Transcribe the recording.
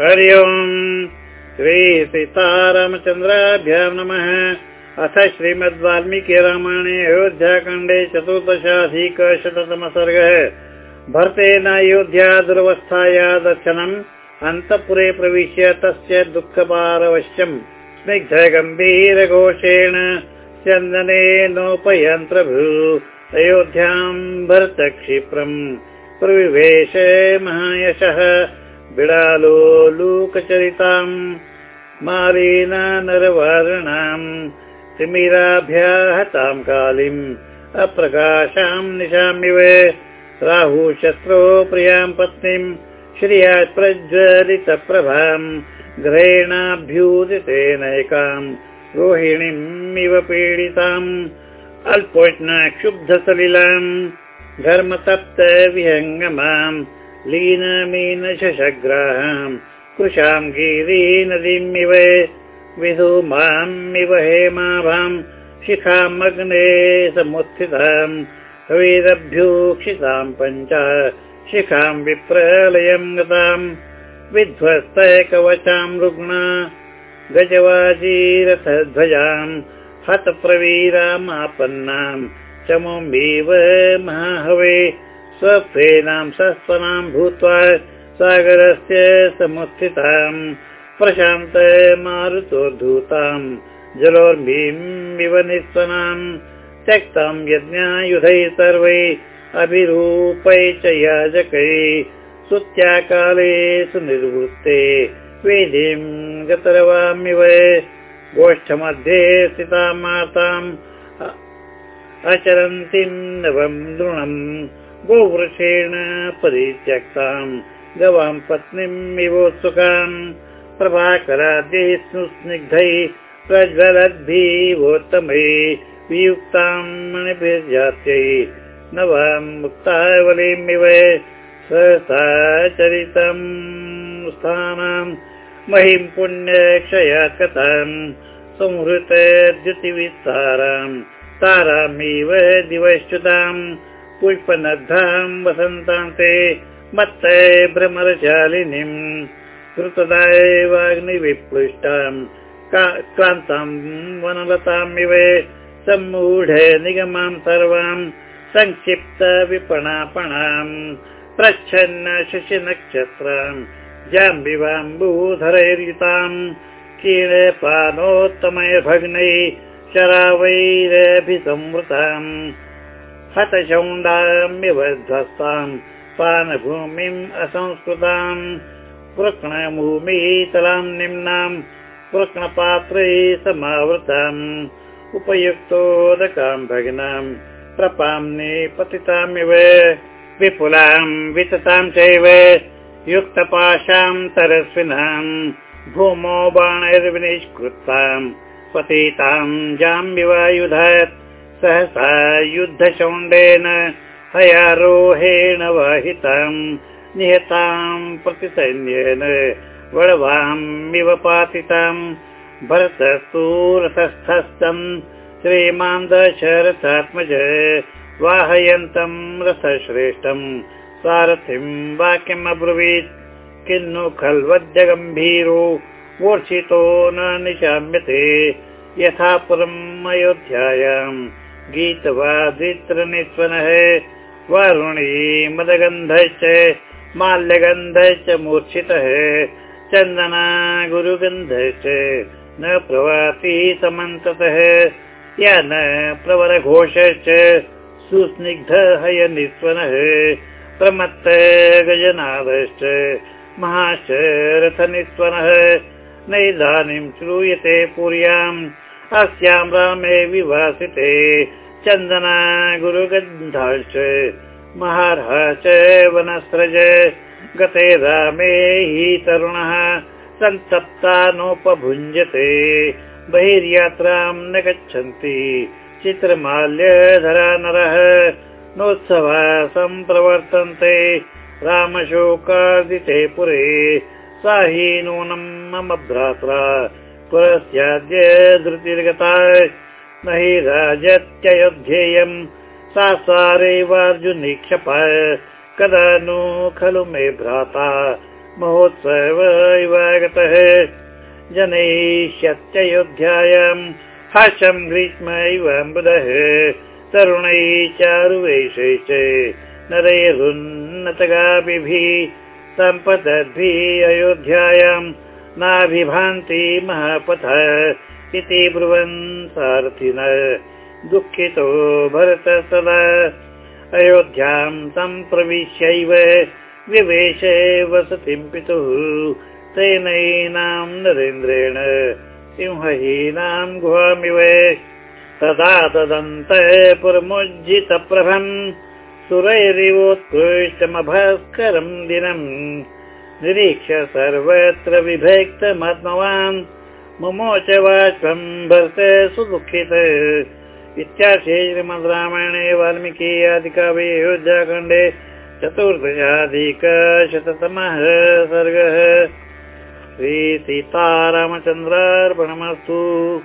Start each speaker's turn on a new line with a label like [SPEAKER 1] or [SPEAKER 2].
[SPEAKER 1] हरि ओम्। श्री सीतारामचन्द्राभ्यां नमः। अथ श्रीमद् वाल्मीकि रामायणे अयोध्याखण्डे चतुर्दशाधिकशततम सर्गः भरतेन अयोध्या दुरवस्थाया दर्शनम्। अन्तःपुरे प्रविश्य तस्य दुःखपारवश्यम् स्निग्ध गम्भीरघोषेण चन्दनेनोपयन् प्रभु अयोध्याम् भरतक्षिप्रम्। प्रविवेश महायशः बिडालो लूकचरिताम् मारीना नरवारणाम् तिमिराभ्याहताम् कालिम् अप्रकाशाम् निशामिव राहुशस्त्रो प्रियाम् पत्नीम् श्रिया प्रज्वलितप्रभाम् ग्रहेणाभ्यूदितेनैकाम् रोहिणीम् इव पीडिताम् अल्पोष्ण क्षुब्धसलिलाम् धर्मतप्त विहङ्गमाम् लीनमीनशग्राहाम् कृशाम् गिरी नदीमिव विधूमामिव हेमाभाम् शिखाम् समुत्थिताम् वीरभ्यूक्षिताम् पञ्च शिखाम् विप्रलयम् गताम् विध्वस्त कवचाम् रुग्णा गजवाजीरथध्वजाम् हतप्रवीरामापन्नाम् चमुम्बीव महाहवे स्वप्रेणाम् सस्वनाम् भूत्वा सागरस्य समुत्थिताम् प्रशान्त मारुतोद्धूताम् जलोर्भीमिव निस्वनाम् त्यक्ताम् यज्ञायुधै सर्वै अभिरूपै च याजकै सुत्याकाले सुनिर्वृत्ते वेदीम् गतरवामिव गोष्ठमध्ये स्थितां माताम् अचरन्तीम् नवम् दृढम् गोवृषेण परित्यक्ताम्। गवाम् पत्नीम् इवोत्सुकाम्। प्रभाकराद्यै सुस्निग्धै प्रज्वलद्भिवोत्तमै वियुक्ताम् मणिभिर्जात्यै नवाम् मुक्तावलीमिव सहसा चरितम् स्थानाम्। महिम् पुण्यक्षयात् कथाम् संहृत द्युतिविस्ताराम्। तारामिव दिवश्च्युताम् पुष्पनद्धाम् वसन्तान्ते मत्त भ्रमरशालिनीम् कृतदायवाग्निविप्लुष्टाम् क्लान्ताम् वनलतामिव सम्मूढ निगमाम् सर्वाम् सङ्क्षिप्त विपणापणाम् प्रच्छन्न शशिनक्षत्राम् जाम्बिवाम्बूधरैर्युताम् क्षीणपानोत्तमय भग्नै शरावैरभिसंवृताम् हतशौण्डामिव ध्वस्ताम् पानभूमिम् असंस्कृताम् कृष्णभूमितलाम् निम्नाम् कृष्णपात्रै समावृताम् उपयुक्तोदकाम् भगिनाम् प्रपाम्नि पतितामिव विपुलाम् वितताम् चैव युक्तपाशाम् तरस्विनाम् भूमौ बाणैर्विनिष्कृताम् पतिताम् जाम्बिवायुधात् सहसा युद्धशौण्डेन हयारोहेण वाहिताम् निहताम् प्रतिसैन्येन वडवामिव पातिताम् भरतस्तु रथस्थस्तम् श्रीमान् दशरथात्मज वाहयन्तम् रथश्रेष्ठम् सारथिम् वाक्यमब्रवीत् किन्नु खल्वद्यगम्भीरो मूर्छितो न निशाम्यते। यथा पुरम् अयोध्यायाम् गीतवादित्रनिस्वनः वारुणी मदगन्धश्च माल्यगन्धश्च मूर्छितः चन्दना गुरुगन्धश्च न प्रवासी समन्ततः या न प्रवरघोषश्च सुस्निग्ध हयनिस्वनः प्रमत्त गजनादश्च महाश्च रथनिस्वनः नैदानीम् श्रूयते पुर्याम् अस्याम् रामे विवासिते। चन्दना गुरुगन्धाश्च महारः च वनस्रज गते रामे हि तरुणः सन्तप्ता नोपभुञ्जते बहिर्यात्राम् न गच्छन्ति चित्रमाल्यधरा नरः। नोत्सवा सम्प्रवर्तन्ते रामशोकादिते पुरे। सा हि नूनम् मम भ्रात्रा पुरस्याद्य धृतिर्गता न हि राजत्ययोध्येयम्। सा सारेवार्जुनिक्षप कदा नु खलु मे भ्राता। महोत्सव इवागतः। जनैष्यत्ययोध्यायाम् हास्यम् ग्रीष्म इव बुधः तरुणैः चारुवेशै च नरैरुन्नतगाभिः सम्पदद्भिः अयोध्यायाम् नाभिभान्ति महापथ इति ब्रुवन् सारथिन। दुःखितो भरत सदा अयोध्याम् सम्प्रविश्यैव विवेश वसतिं पितुः। तेनैनां नरेन्द्रेण सिंहहीनां गुहामिव। तदा तदन्त पुरमुज्झितप्रभम् सुरैरिवोत्कृष्टमभास्करम् दिनम् निरीक्ष्य सर्वत्र विभक्तमात्मवान् मुमोच वाच्यम् भरत सुदुःखित। इत्याशे श्रीमद् रामायणे वाल्मीकि आदिकाव्ये अयोध्याखण्डे चतुर्दशाधिकशततमः सर्गः। श्रीसीतारामचन्द्रार्पणमस्तु